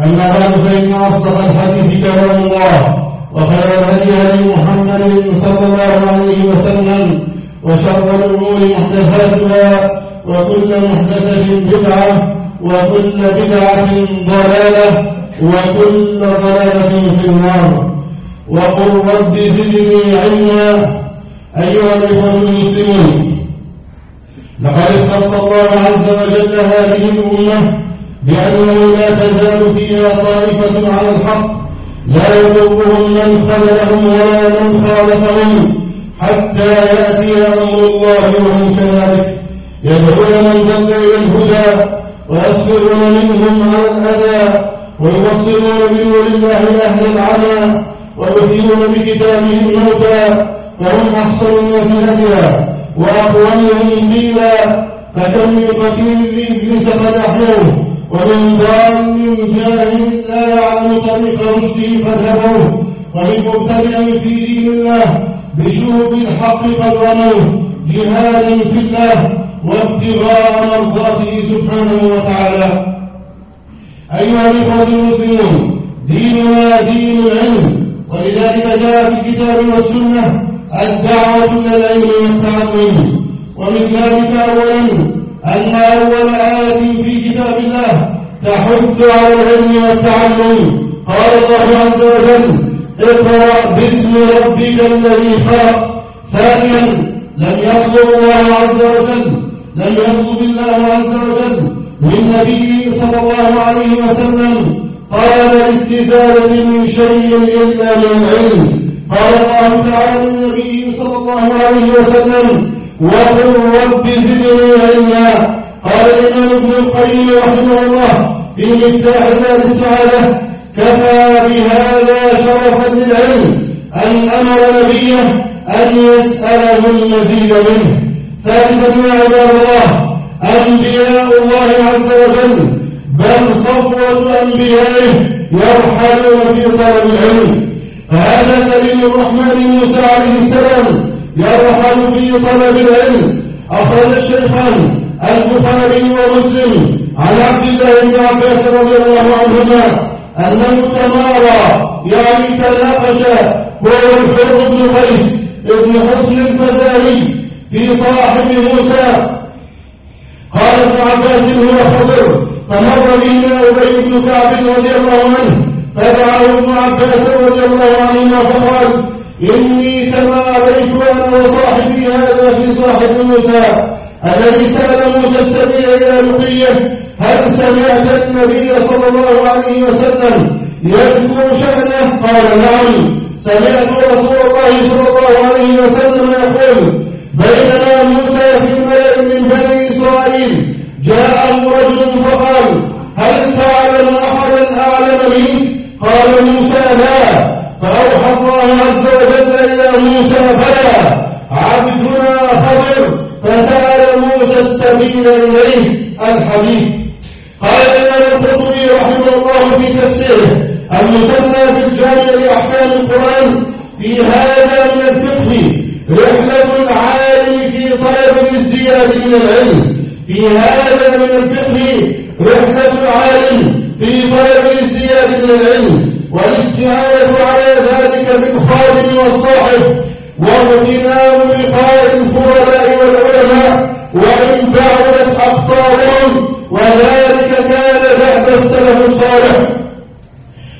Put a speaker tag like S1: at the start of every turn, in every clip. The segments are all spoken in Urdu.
S1: أما بعد فإن أصدق الحديث كلام الله، وخير الهدي هدي محمد صلى الله عليه وسلم، وشر الأمور محدثاتها، وكل محدثة بدعة، وكل بدعة ضلالة، وكل ضلالة في النار. وقل رب زدني علما. أيها الإخوة المسلمون، لقد اختص الله عز وجل هذه الأمة بأنه لا تزال فيها طائفة على الحق، لا يضرهم من خذلهم ولا من خالفهم، حتى يأتي أمر الله وهم كذلك. يدعون من ضل إلى الهدى ويصبرون منهم على الأذى، ويبصرون بنور الله أهل العمى ويحيون بكتابه الموتى فهم أحسن الناس هديا وأقومهم قيلا فكم من قتيل لإبليس قد أحيوه ومن ضال جاهل لا يعلم طريق رشده قد هدوه ومن مبتدع في دين الله بشوب الحق قد رموه، جهادا في الله وابتغاء مرضاته سبحانه وتعالى. أيها الإخوة المسلمون، ديننا دين العلم، ولذلك جاء في الكتاب والسنة الدعوة إلى العلم والتعلم. ومن ذلك أولا أن أول آية في كتاب الله تحث على العلم والتعلم. قال الله عز وجل اقرأ باسم ربك الذي خلق. ثانيا، لم يطلب الله عز وجل. لم يطلب الله عز وجل. من نبيه صلى الله عليه وسلم. طلب الاستزادة من شيء إلا من علم. قال الله تعالى للنبي صلى الله عليه وسلم وقل رب زدني علما. قال الإمام ابن القيم رحمه الله في مفتاح ذات السعادة كفى بهذا شرفا للعلم أن أمر نبيه أن يسأله المزيد منه. ثالثا يا عباد الله، أنبياء الله عز وجل، بل صفوة أنبيائه يرحلون في طلب العلم. فهذا كريم الرحمن موسى عليه السلام يرحل في طلب العلم. أخرج الشيخان البخاري ومسلم عن عبد الله بن عباس رضي الله عنهما أنه تمارى يعني تناقش هو الحر بن قيس ابن حسن الفزاري في صاحب موسى. قال ابن عباس هو خضر، فمر بهما أبي بن كعب رضي الله عنه فدعاه ابن عباس رضي الله عنهما فقال، إني تماريت أنا وصاحبي هذا في صاحب موسى. الذي سأل موسى السبيل إلى لقيه هل سمعت النبي صلى الله عليه وسلم يذكر شأنه؟ قال، نعم. سمعت رسول الله صلى الله عليه وسلم يقول بينما موسى في ملأ من بني إسرائيل جاءه رجل فقال، هل تعلم أحدا أعلم منك؟ قال، موسى، لا. فأوحى الله عز وجل إلى موسى، بلى. عبدنا خضر. فسأل موسى السبيل إليه الحديث قال الإمام القرطبي رحمه الله في تفسيره المسمى بالجامع لأحكام القرآن في هذا من الفقه رحلة العالم في طلب الازدياد من العلم. في هذا من الفقه رحلة العالم في طلب الازدياد من العلم. والاستعانة على ذلك بالخادم والصاحب وابتناب لقاء الفضلاء والعلماء وإن بعدت أخطارهم وذلك كان بعد السلف الصالح.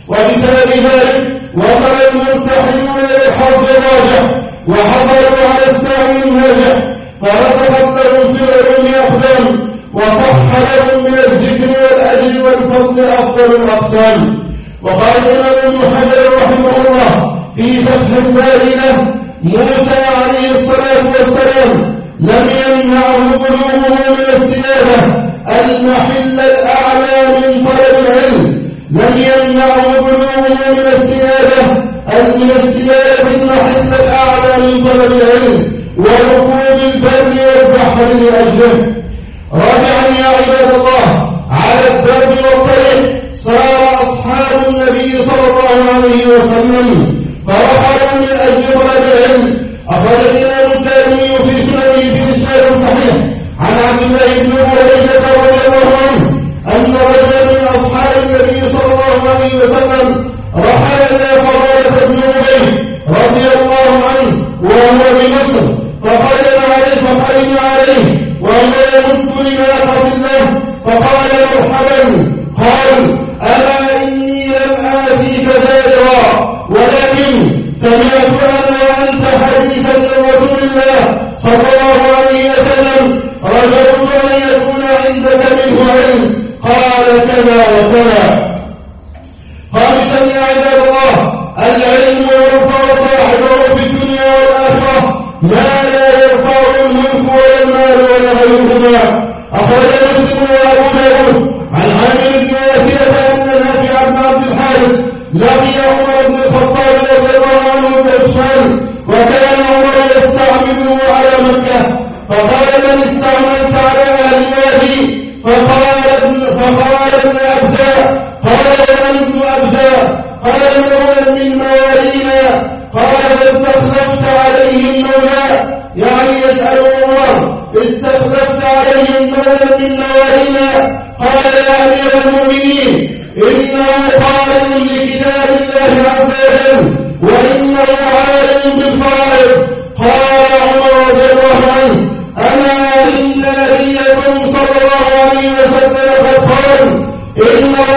S1: وبسبب ذلك وصل المرتحلون إلى الحظ الراجح وحصلوا على السعي الناجح فرسخت لهم في العلوم أقدام وصح لهم من الذكر والأجر والفضل أفضل الأقسام. وقال الإمام ابن حجر رحمه الله في فتح الباري له موسى عليه الصلاة والسلام لم يمنع قلوبه من السلالة المحل الأعلى من طلب العلم. لم يمنع قلوبه من السلالة من السلالة المحل الأعلى من طلب العلم. وركوب البر والبحر لأجله. رابعا يا عباد الله على الدرب والطريق. صار أصحاب النبي صلى الله عليه وسلم فرفع رسول الله رضي عمر بن فرمایا کہ الله عنه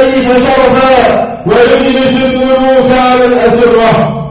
S1: الشريف شرفا ويجلس الملوك على الأسرة.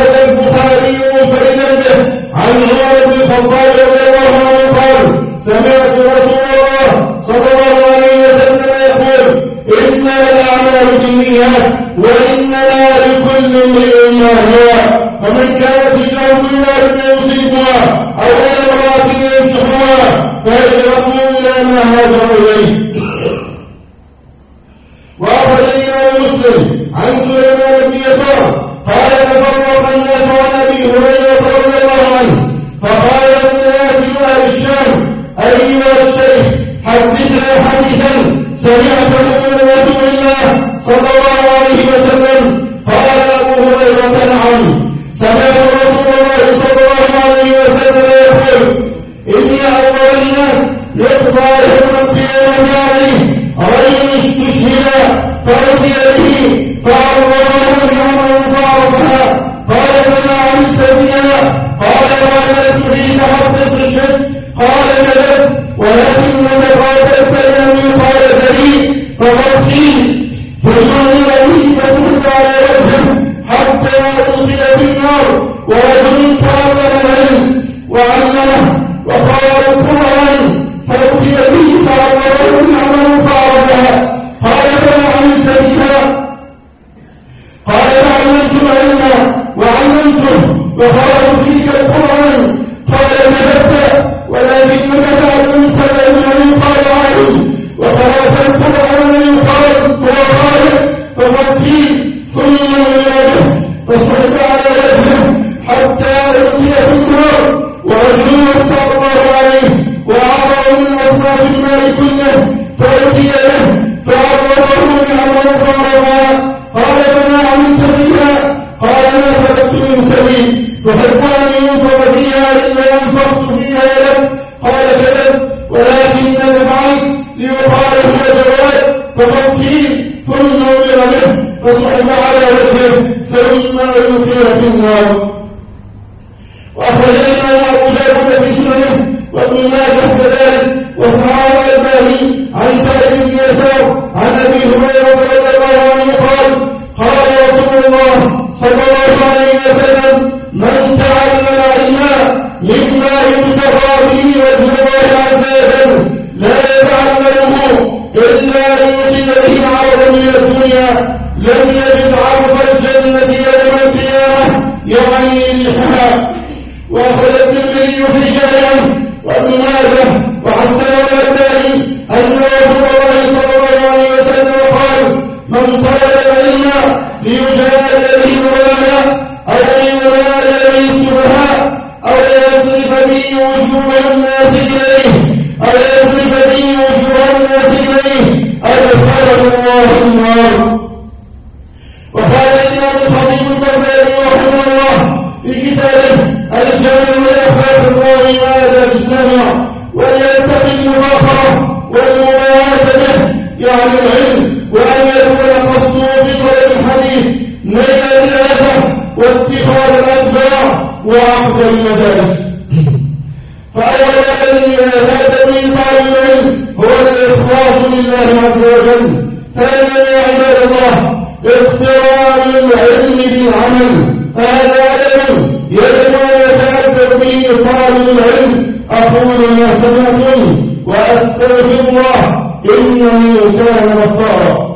S1: عن عمر بن الخطاب رضي الله عنه قال سمعت رسول الله صلى الله عليه وسلم يقول انما الاعمال بالنيات وانما لكل امرئ ما هو فمن كانت هجرته الى ان يصيبها او الى امراه ينكحها فهجرته الى ما هاجر اليه الزبير رضي الله عنه قال قال رسول الله صلى الله عليه وسلم من تعلم العلم مما يبتغى به وجه الله لا يتعلمه الا ليصل به عرض من الدنيا لم يجد عرف الجنه يوم القيامه يوم يلحها واخرج الترمذي في جامعه وابن ماجه وأستغفر الله إنه كان غفارا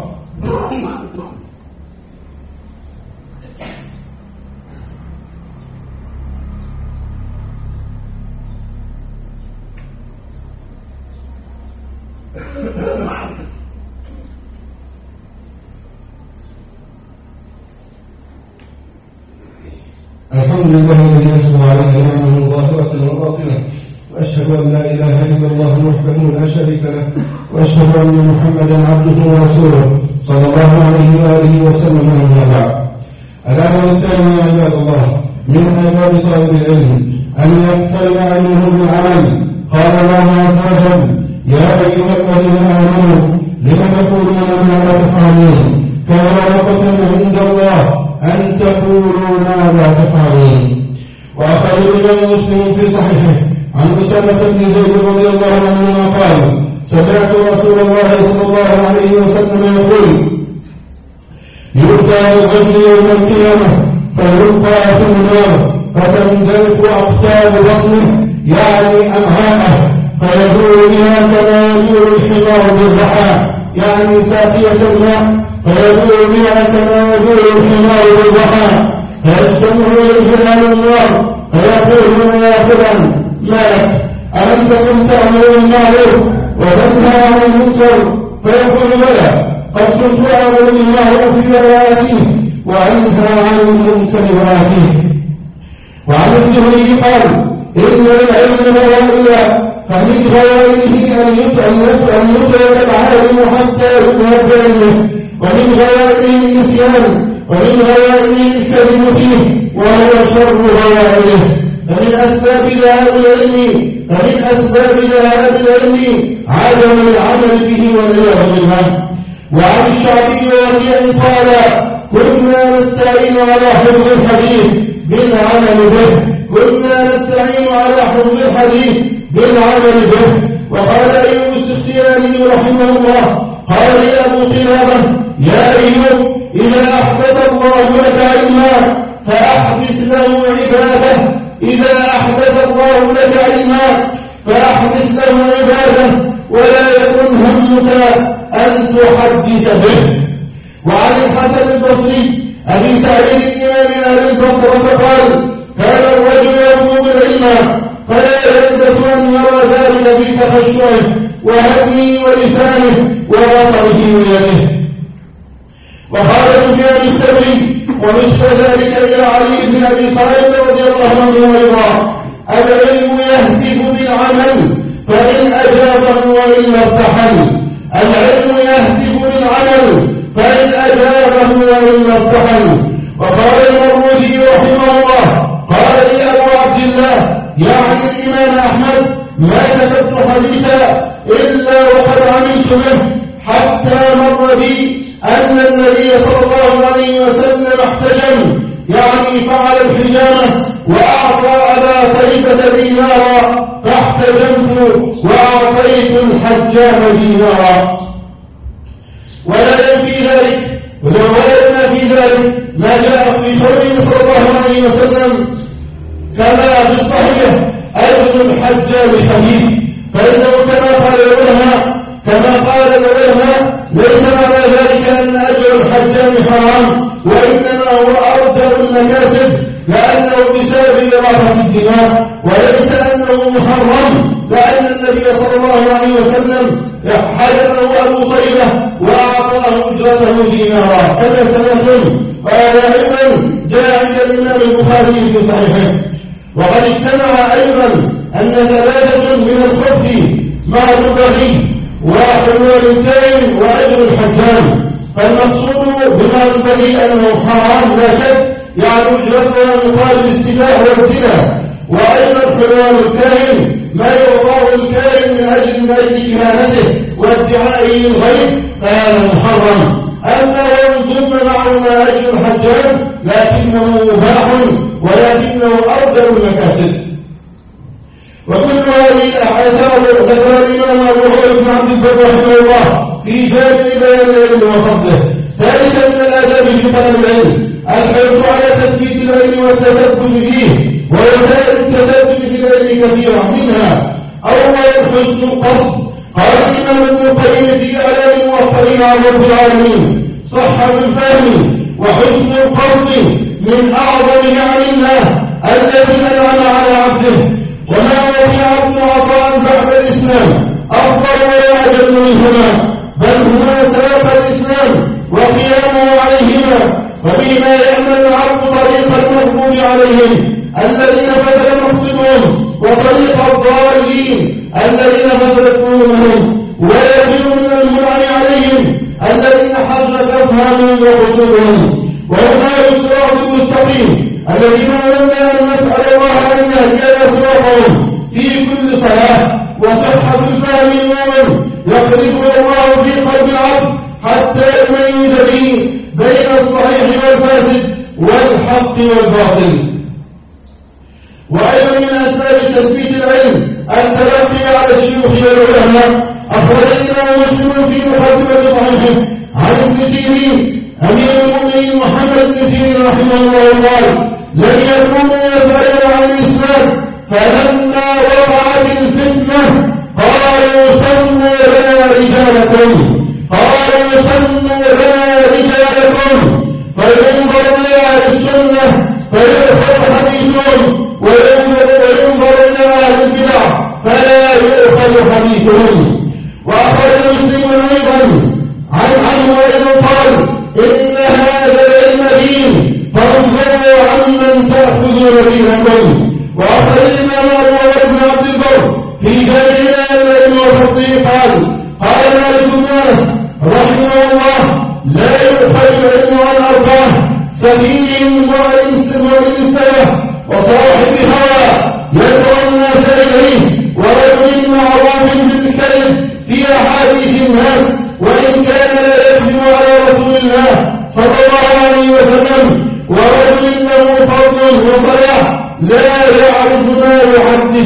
S1: نہیں بالرحى ساقية الماء فيدور بها كما يدور الحمار بالرحى فيجتمع إليه النار فيقول يا فلان ما لك ألم تكن تأمر بالمعروف وتنهى عن المنكر فيقول بلى قد كنت أمر بالمعروف وآتيه وأنهى عن المنكر وآتيه وعن الزهري قال إن العلم فوائد فمن فوائده أن أن يترك العالم حتى يذهب بعلمه ومن فوائده النسيان ومن فوائده الكذب فيه وهو شر فوائده فمن أسباب ذهاب العلم فمن أسباب ذهاب العلم عدم العمل به والعياذ بالله وعن الشعبي وكيع قال كنا نستعين على حفظ الحديث بالعمل به كنا نستعين على حفظ الحديث. بالعمل به وقال أيوب السختياني رحمه الله، قال يا أبو قلابة، يا أيوب، إذا أحدث الله لك علما فأحدث له عبادة إذا أحدث الله لك علما فأحدث له عبادة ولا يكن همك أن تحدث به. وعن الحسن البصري، أبي سعيد الإمام أهل البصرة قال، كان الرجل يطلب العلم فلا يلبث أن يرى ذلك في تخشعه وهدمه ولسانه وبصره ويده وقال سفيان الثوري ونسب ذلك إلى علي بن أبي طالب رضي الله عنه وارضاه العلم يهتف بالعمل، فإن أجابه وإلا ارتحل. العلم يهتف بالعمل، فإن أجابه وإلا ارتحل. وقال المروزي رحمه الله، قال لي أبو عبد الله يا يعني الإمام أحمد ما كتبت حديثا إلا وقد عملت به حتى مر بي أن النبي صلى الله عليه وسلم احتجم، يعني فعل الحجامة وأعطى أبا طيبة دينارا، فاحتجمت وأعطيت الحجام دينارا. ولا ينفي ذلك ولا في ذلك ما جاء في قوله صلى الله عليه وسلم كما في الصحيح أجر الحجام خبيث فإنه كما قال العلماء، كما قال العلماء، ليس معنى ذلك أن أجر الحجام حرام، وإنما هو أردى المكاسب، لأنه بسبب إراقة الدماء، وليس أنه محرم، لأن النبي صلى الله عليه وسلم حجمه أبو طيبة وأعطاه أجرته دينارا. هذا سنة وهذا أيضا جاء عند الإمام البخاري في صحيحه. وقد اجتمع أيضا أن ثلاثة من الخبث مع البغي وحلول الكائن وأجر الحجام. فالمقصود بما البغي أنه حرام لا شك، يعني أجرتها مقابل السلاح والزنا. وأيضا حلوان الكائن، ما يعطاه الكائن من أجل من أجل كهانته وادعائه للغيب فهذا محرم. أما وإن ضم معه أجر الحجام، لكنه مباح ولكنه أرجو المكاسب وكل هذه الآثار ذكر الإمام أبو هريرة بن عبد البر رحمه الله في جامع بيان العلم وفضله. ثالثا من الآداب في طلب العلم، الحرص على تثبيت العلم والتثبت فيه ووسائل التثبت في العلم كثيرة منها. أولا حسن القصد. قال الإمام ابن القيم في إعلام الموقعين عن رب العالمين، صحة الفهم وحسن القصد. من أعظم نعم الله، الذي أنعم على عبده. وما وضع ابن عطاء بعد الإسلام. أفضل ولا أجل منهما، بل هما سبب الإسلام وقيامه عليهما. وبما يأمن العبد طريق المغضوب عليهم، الذين فسد مقصدهم وطريق الضالين، الذين فسدت فهمهم ويزيد من المنعم عليهم، الذين حسنت أفهامهم وقصورهم وهم أهل الصراط المستقيم الذين أمرنا أن نسأل الله أن يهدينا صراطهم. في كل صلاة وصحة الفهم المؤمن. يخلفه الله في قلب العبد حتى يميز به بين الصحيح والفاسد والحق والباطل.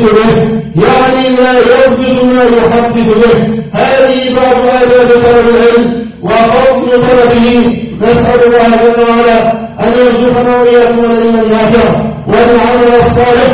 S1: يحدث به يعني لا يضبط ما يحدث به. هذه بعض آداب طلب العلم وفضل طلبه. نسأل الله جل وعلا أن يرزقنا وإياكم العلم النافع والعمل الصالح.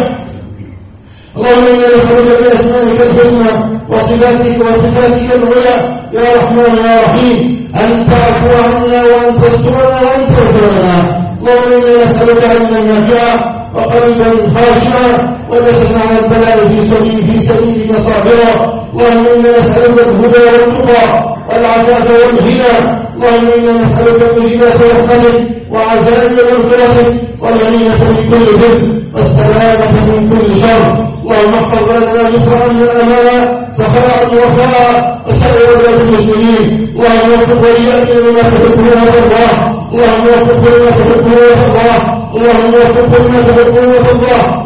S1: اللهم إنا نسألك بأسمائك الحسنى وصفاتك وصفاتك العلى يا رحمن يا رحيم، أن تعفو عنا وأن تسترنا وأن تغفر لنا. اللهم إنا نسألك علما نافعا وقلبا خاشعا ونسأل على البلاء في سبيل في سبيلك صابرا اللهم إنا نسألك الهدى والتقى والعفاف والغنى. اللهم إنا نسألك موجبات رحمتك وعزائم مغفرتك والغنيمة من كل بر والسلامة من كل شر. اللهم احفظ بلدنا مصر امن الامانه سخاء وفاء وسائر بلاد المسلمين. اللهم وفق ولي ولياتنا لما تحبه وترضاه. اللهم وفقه لما تحبه وترضاه. اللهم وفقه لما تحبه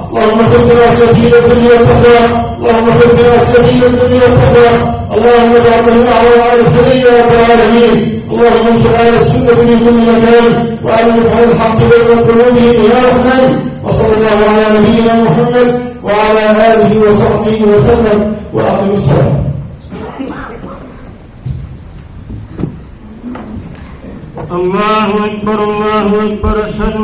S1: اللهم فقنا سبيل الدنيا والتقوى اللهم فقنا سبيل الدنيا والتقوى اللهم اجعلنا من اعوان على الخير يا رب العالمين. اللهم انصر اهل السنه من كل مكان والف على الحق بين قلوبهم يا رحمن. وصلى الله على نبينا محمد وعلى آله وصحبه وسلم. وأقم الصلاة.
S2: الله أكبر الله أكبر. أشهد